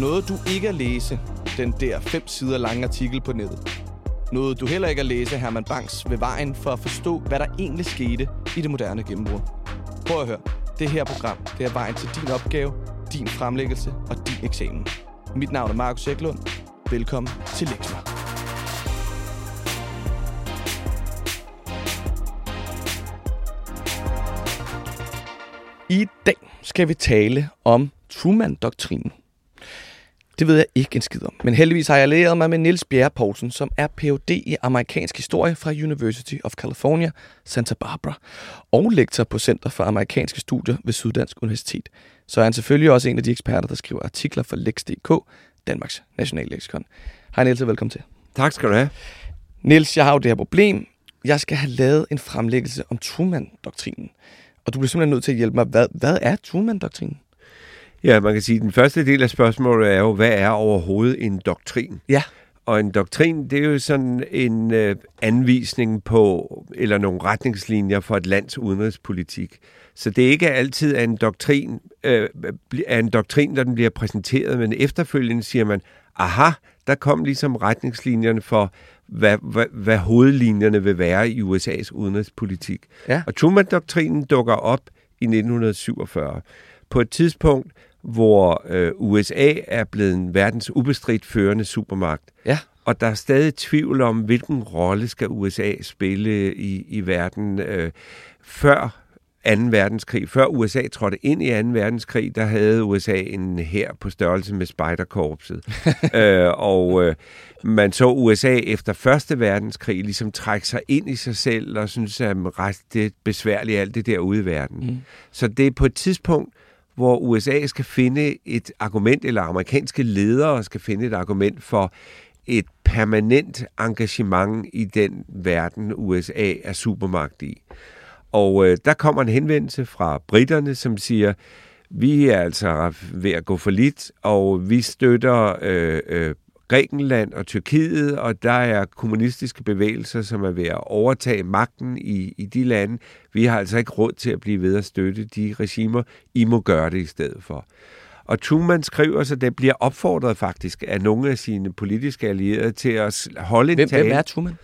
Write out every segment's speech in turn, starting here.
Noget du ikke at læse, den der fem sider lange artikel på nettet. Noget du heller ikke at læse Herman Banks ved vejen for at forstå, hvad der egentlig skete i det moderne gennembrud. Prøv at høre. Det her program, det er vejen til din opgave, din fremlæggelse og din eksamen. Mit navn er Markus Eklund. Velkommen til Lektor. I dag skal vi tale om Truman-doktrinen. Det ved jeg ikke en skid om, men heldigvis har jeg lært mig med Niels Bjerre Poulsen, som er Ph.D. i amerikansk historie fra University of California, Santa Barbara, og lektor på Center for Amerikanske Studier ved Syddansk Universitet. Så er han selvfølgelig også en af de eksperter, der skriver artikler for Lex.dk, Danmarks nationalleksikon. Hej Niels, og velkommen til. Tak skal du have. Niels, jeg har jo det her problem. Jeg skal have lavet en fremlæggelse om Truman-doktrinen. Og du bliver simpelthen nødt til at hjælpe mig. Hvad, hvad er Truman-doktrinen? Ja, man kan sige, at den første del af spørgsmålet er jo, hvad er overhovedet en doktrin? Ja. Og en doktrin, det er jo sådan en øh, anvisning på, eller nogle retningslinjer for et lands udenrigspolitik. Så det er ikke altid at en doktrin, øh, er en doktrin, der den bliver præsenteret, men efterfølgende siger man, aha, der kom ligesom retningslinjerne for, hvad, hvad, hvad hovedlinjerne vil være i USA's udenrigspolitik. Ja. Og Truman-doktrinen dukker op i 1947. På et tidspunkt, hvor øh, USA er blevet en verdens ubestridt førende supermagt. Ja. Og der er stadig tvivl om, hvilken rolle skal USA spille i, i verden. Øh, før 2. verdenskrig, før USA trådte ind i 2. verdenskrig, der havde USA en her på størrelse med Spejderkorpset. øh, og øh, man så USA efter 1. verdenskrig ligesom trække sig ind i sig selv og synes, at det er besværligt alt det der ude i verden. Mm. Så det er på et tidspunkt, hvor USA skal finde et argument, eller amerikanske ledere skal finde et argument for et permanent engagement i den verden, USA er supermagt i. Og øh, der kommer en henvendelse fra britterne, som siger, vi er altså ved at gå for lidt, og vi støtter øh, øh, Grækenland og Tyrkiet, og der er kommunistiske bevægelser, som er ved at overtage magten i, i de lande. Vi har altså ikke råd til at blive ved at støtte de regimer. I må gøre det i stedet for. Og Truman skriver, så det bliver opfordret faktisk af nogle af sine politiske allierede til at holde en hvem, tale. Hvem er Truman?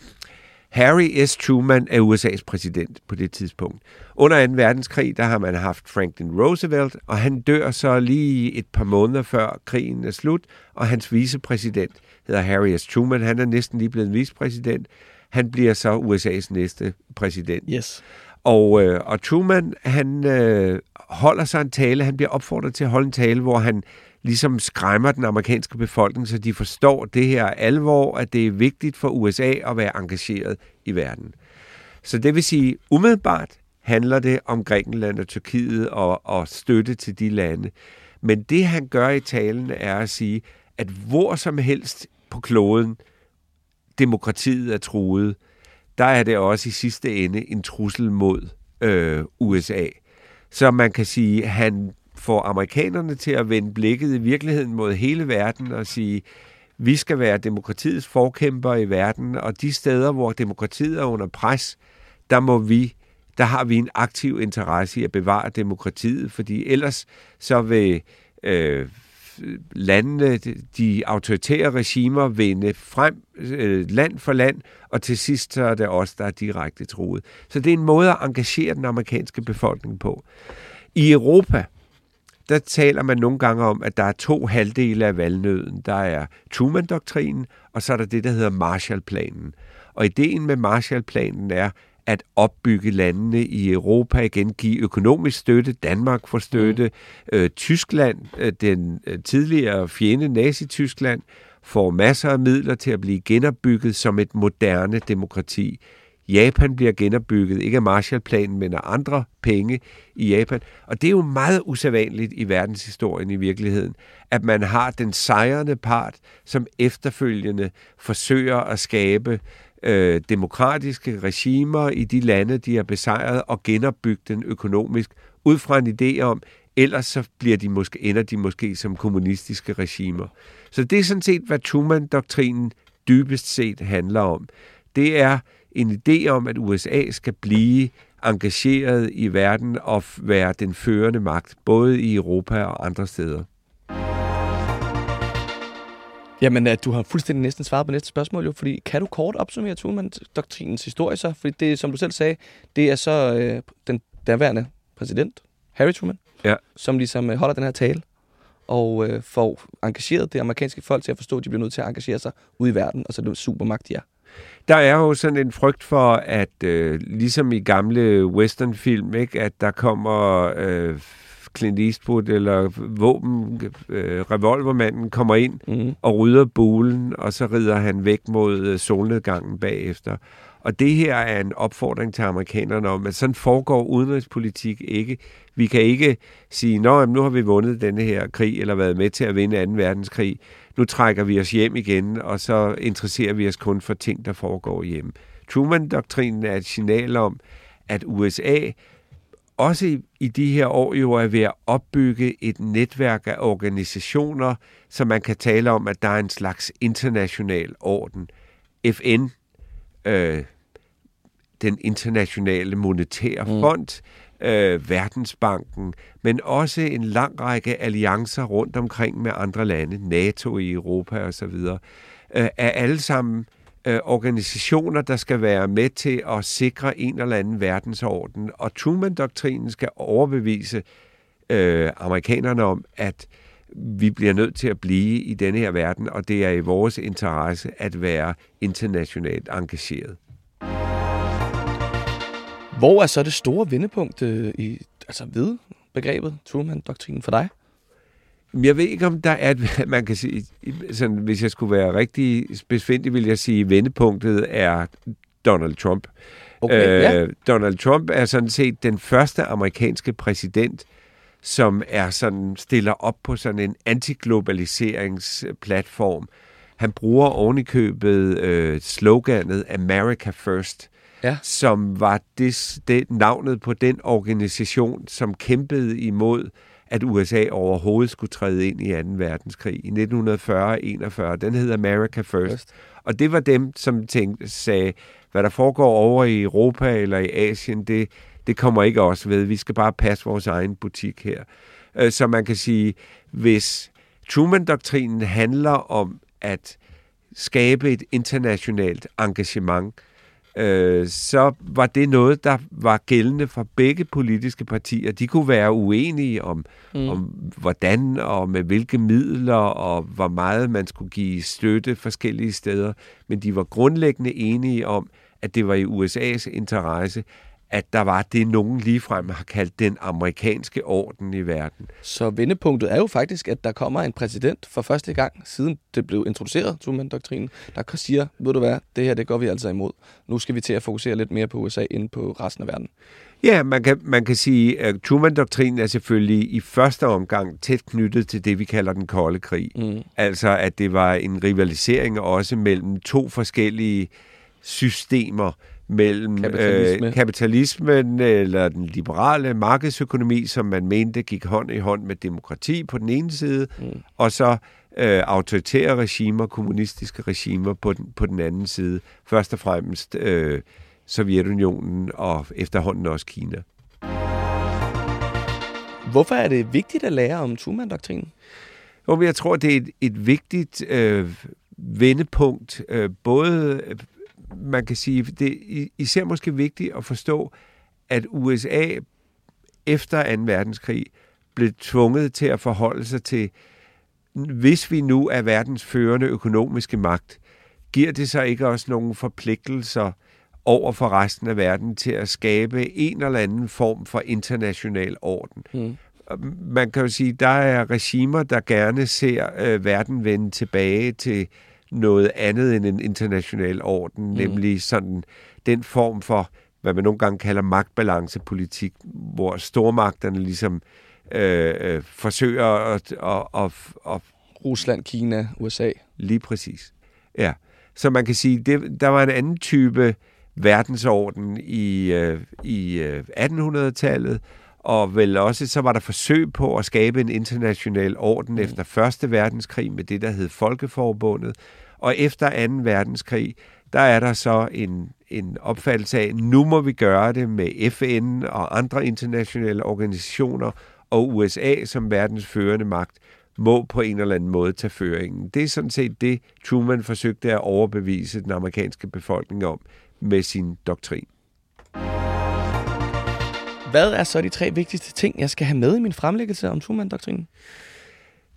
Harry S. Truman er USA's præsident på det tidspunkt. Under 2. verdenskrig, der har man haft Franklin Roosevelt, og han dør så lige et par måneder før krigen er slut, og hans vicepræsident hedder Harry S. Truman. Han er næsten lige blevet vicepræsident. Han bliver så USA's næste præsident. Yes. Og, øh, og Truman, han øh, holder sig en tale, han bliver opfordret til at holde en tale, hvor han ligesom skræmmer den amerikanske befolkning, så de forstår det her alvor, at det er vigtigt for USA at være engageret i verden. Så det vil sige, umiddelbart handler det om Grækenland og Tyrkiet og, og støtte til de lande. Men det han gør i talen er at sige, at hvor som helst på kloden demokratiet er truet, der er det også i sidste ende en trussel mod øh, USA. Så man kan sige, at han får amerikanerne til at vende blikket i virkeligheden mod hele verden og sige, vi skal være demokratiets forkæmper i verden, og de steder, hvor demokratiet er under pres, der må vi der har vi en aktiv interesse i at bevare demokratiet, fordi ellers så vil øh, landene, de autoritære regimer vende frem øh, land for land, og til sidst så er det os, der er direkte troet. Så det er en måde at engagere den amerikanske befolkning på. I Europa, der taler man nogle gange om, at der er to halvdele af valgnøden. Der er Truman-doktrinen, og så er der det, der hedder Marshallplanen. Og ideen med Marshallplanen er, at opbygge landene i Europa igen, give økonomisk støtte. Danmark får støtte. Mm. Øh, Tyskland, øh, den øh, tidligere fjende Nazi-Tyskland, får masser af midler til at blive genopbygget som et moderne demokrati. Japan bliver genopbygget, ikke af Marshallplanen, men af andre penge i Japan. Og det er jo meget usædvanligt i verdenshistorien i virkeligheden, at man har den sejrende part, som efterfølgende forsøger at skabe øh, demokratiske regimer i de lande, de har besejret, og genopbygge den økonomisk, ud fra en idé om, ellers så bliver de måske, ender de måske som kommunistiske regimer. Så det er sådan set, hvad Truman-doktrinen dybest set handler om. Det er en idé om, at USA skal blive engageret i verden og være den førende magt, både i Europa og andre steder. Jamen, at du har fuldstændig næsten svaret på næste spørgsmål, jo, fordi kan du kort opsummere Truman-doktrinens historie så? Fordi det, som du selv sagde, det er så øh, den daværende præsident, Harry Truman, Ja. som ligesom øh, holder den her tale og øh, får engageret det amerikanske folk til at forstå, at de bliver nødt til at engagere sig ude i verden, og så er det supermagt, de er. Der er jo sådan en frygt for, at øh, ligesom i gamle westernfilm, ikke, at der kommer øh, Clint Eastwood eller våben, øh, revolvermanden kommer ind Mm. og rydder bulen, og så rider han væk mod øh, solnedgangen bagefter. Og det her er en opfordring til amerikanerne om, at sådan foregår udenrigspolitik ikke. Vi kan ikke sige, Nå, jamen, nu har vi vundet denne her krig, eller været med til at vinde 2. verdenskrig. Nu trækker vi os hjem igen, og så interesserer vi os kun for ting, der foregår hjemme. Truman-doktrinen er et signal om, at USA også i, i de her år jo er ved at opbygge et netværk af organisationer, så man kan tale om, at der er en slags international orden. FN, øh, den internationale monetære Mm. fond, øh, Verdensbanken, men også en lang række alliancer rundt omkring med andre lande, NATO i Europa osv., øh, er alle sammen øh, organisationer, der skal være med til at sikre en eller anden verdensorden. Og Truman-doktrinen skal overbevise øh, amerikanerne om, at vi bliver nødt til at blive i denne her verden, og det er i vores interesse at være internationalt engageret. Hvor er så det store vendepunkt øh, i, altså ved begrebet Truman-doktrinen for dig? Jeg ved ikke, om der er et, man kan sige, sådan, hvis jeg skulle være rigtig spidsfindig, vil jeg sige, at vendepunktet er Donald Trump. Okay, øh, ja. Donald Trump er sådan set den første amerikanske præsident, som er sådan stiller op på sådan en antiglobaliseringsplatform. Han bruger ovenikøbet øh, sloganet America First, Ja. som var det, det navnet på den organisation, som kæmpede imod, at USA overhovedet skulle træde ind i 2. verdenskrig i 1940-41. Den hed America First. First. Og det var dem, som tænkte, sagde, hvad der foregår over i Europa eller i Asien, det, det kommer ikke os ved. Vi skal bare passe vores egen butik her. Øh, Så man kan sige, hvis Truman-doktrinen handler om at skabe et internationalt engagement, øh, så var det noget, der var gældende for begge politiske partier. De kunne være uenige om, mm. om hvordan og med hvilke midler og hvor meget man skulle give støtte forskellige steder, men de var grundlæggende enige om, at det var i USA's interesse, at der var det, nogen ligefrem har kaldt den amerikanske orden i verden. Så vendepunktet er jo faktisk, at der kommer en præsident for første gang, siden det blev introduceret, Truman-doktrinen, der siger, ved du hvad, det her det går vi altså imod. Nu skal vi til at fokusere lidt mere på USA end på resten af verden. Ja, man kan, man kan sige, at Truman-doktrinen er selvfølgelig i første omgang tæt knyttet til det, vi kalder den kolde krig. Mm. Altså, at det var en rivalisering også mellem to forskellige systemer, mellem Kapitalisme. Øh, kapitalismen eller den liberale markedsøkonomi, som man mente gik hånd i hånd med demokrati på den ene side, Mm. og så øh, autoritære regimer, kommunistiske regimer på den, på den anden side. Først og fremmest øh, Sovjetunionen og efterhånden også Kina. Hvorfor er det vigtigt at lære om Truman-doktrinen? Jeg tror, det er et, et vigtigt øh, vendepunkt. Øh, både, øh, man kan sige, det er især måske vigtigt at forstå, at USA efter 2. verdenskrig blev tvunget til at forholde sig til, hvis vi nu er verdens førende økonomiske magt, giver det så ikke også nogle forpligtelser over for resten af verden til at skabe en eller anden form for international orden? Mm. man kan jo sige, der er regimer, der gerne ser øh, verden vende tilbage til noget andet end en international orden, mm. nemlig sådan den form for, hvad man nogle gange kalder magtbalancepolitik, hvor stormagterne ligesom øh, øh, forsøger at, at, at, at Rusland, Kina, USA. Lige præcis. Ja. Så man kan sige, det, der var en anden type verdensorden i, øh, i øh, 1800-tallet, og vel også så var der forsøg på at skabe en international orden mm. efter Første Verdenskrig med det, der hed Folkeforbundet. Og efter 2. verdenskrig, der er der så en, en opfattelse af, at nu må vi gøre det med FN og andre internationale organisationer, og USA som verdens førende magt må på en eller anden måde tage føringen. Det er sådan set det, Truman forsøgte at overbevise den amerikanske befolkning om med sin doktrin. Hvad er så de tre vigtigste ting, jeg skal have med i min fremlæggelse om Truman-doktrinen?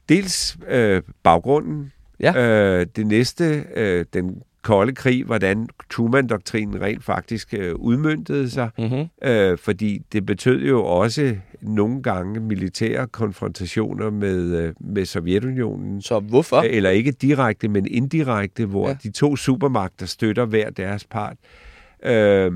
Dels øh, baggrunden. Ja. Øh, det næste, øh, den kolde krig, hvordan Truman-doktrinen rent faktisk øh, udmyndtede sig. Mm-hmm. Øh, fordi det betød jo også nogle gange militære konfrontationer med, øh, med Sovjetunionen. Så hvorfor? Eller ikke direkte, men indirekte, hvor Ja. ja. de to supermagter støtter hver deres part. Øh,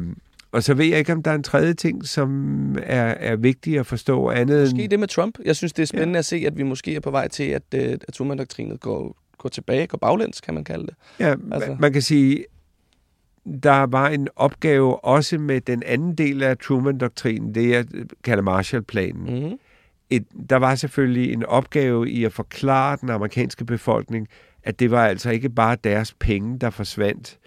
og så ved jeg ikke, om der er en tredje ting, som er, er vigtig at forstå andet Måske end... det med Trump. Jeg synes, det er spændende ja. at se, at vi måske er på vej til, at, øh, at Truman-doktrinet går, går tilbage, går baglæns, kan man kalde det. Ja, Altså- altså. man kan sige, der var en opgave også med den anden del af Truman-doktrinen, det jeg kalder Marshall-planen. Mm-hmm. Et, der var selvfølgelig en opgave i at forklare den amerikanske befolkning, at det var altså ikke bare deres penge, der forsvandt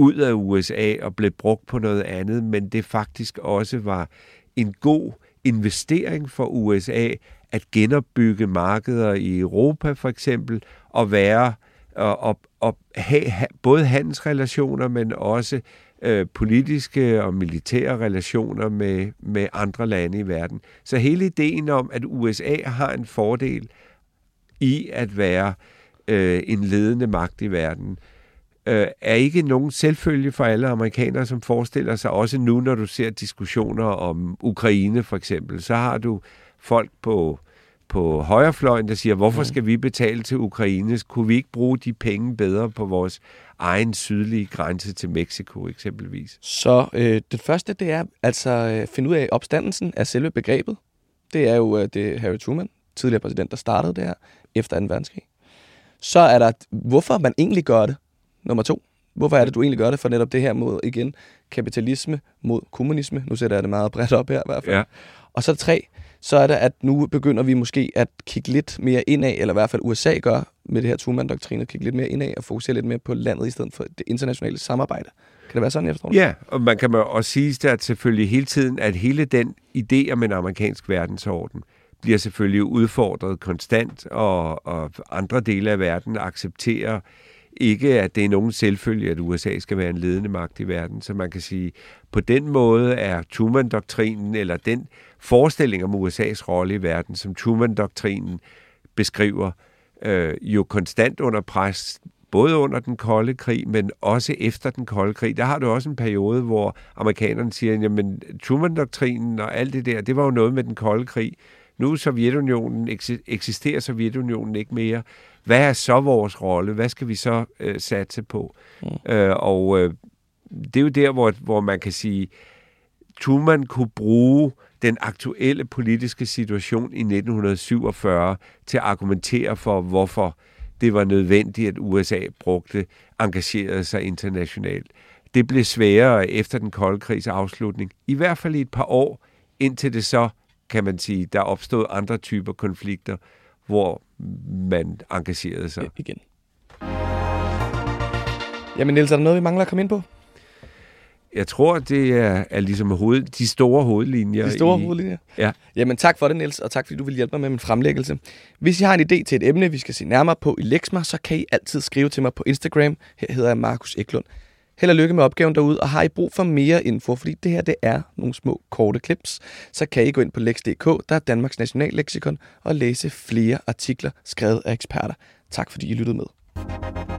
ud af USA og blev brugt på noget andet, men det faktisk også var en god investering for USA at genopbygge markeder i Europa for eksempel, og være og, og, og have, både handelsrelationer, men også øh, politiske og militære relationer med, med andre lande i verden. Så hele ideen om, at USA har en fordel i at være øh, en ledende magt i verden, øh, er ikke nogen selvfølge for alle amerikanere, som forestiller sig, også nu, når du ser diskussioner om Ukraine for eksempel, så har du folk på, på højrefløjen, der siger, hvorfor skal vi betale til Ukraine? Kunne vi ikke bruge de penge bedre på vores egen sydlige grænse til Mexico eksempelvis? Så øh, det første, det er altså øh, finde ud af opstandelsen af selve begrebet. Det er jo øh, det Harry Truman, tidligere præsident, der startede det her efter 2. verdenskrig. Så er der, hvorfor man egentlig gør det. Nummer to. Hvorfor er det, du egentlig gør det? For netop det her mod, igen, kapitalisme mod kommunisme. Nu sætter jeg det meget bredt op her i hvert fald. Ja. Og så tre, så er det, at nu begynder vi måske at kigge lidt mere indad, eller i hvert fald USA gør med det her Truman-doktrine, kigge lidt mere indad og fokusere lidt mere på landet i stedet for det internationale samarbejde. Kan det være sådan, jeg forstår det? Ja, og man kan også sige, at selvfølgelig hele tiden, at hele den idé om en amerikansk verdensorden bliver selvfølgelig udfordret konstant, og, og andre dele af verden accepterer ikke, at det er nogen selvfølge, at USA skal være en ledende magt i verden. Så man kan sige, på den måde er Truman-doktrinen, eller den forestilling om USA's rolle i verden, som Truman-doktrinen beskriver, øh, jo konstant under pres, både under den kolde krig, men også efter den kolde krig. Der har du også en periode, hvor amerikanerne siger, jamen Truman-doktrinen og alt det der, det var jo noget med den kolde krig. Nu er Sovjetunionen, eksis- eksisterer Sovjetunionen ikke mere. Hvad er så vores rolle? Hvad skal vi så øh, satse på? Mm. Øh, og øh, det er jo der, hvor, hvor man kan sige, Truman kunne bruge den aktuelle politiske situation i 1947 til at argumentere for, hvorfor det var nødvendigt, at USA brugte, engagerede sig internationalt. Det blev sværere efter den kolde krigs afslutning, i hvert fald i et par år, indtil det så, kan man sige, der opstod andre typer konflikter, hvor man engagerede sig. igen. Jamen Niels, er der noget, vi mangler at komme ind på? Jeg tror, det er, er ligesom hoved, de store hovedlinjer. De store i, hovedlinjer. Ja. Jamen tak for det, Niels, og tak fordi du vil hjælpe mig med min fremlæggelse. Hvis I har en idé til et emne, vi skal se nærmere på i Lexma, så kan I altid skrive til mig på Instagram. Her hedder jeg Markus Eklund. Held og lykke med opgaven derude, og har I brug for mere info, fordi det her det er nogle små korte clips, så kan I gå ind på lex.dk, der er Danmarks nationalleksikon, og læse flere artikler skrevet af eksperter. Tak fordi I lyttede med.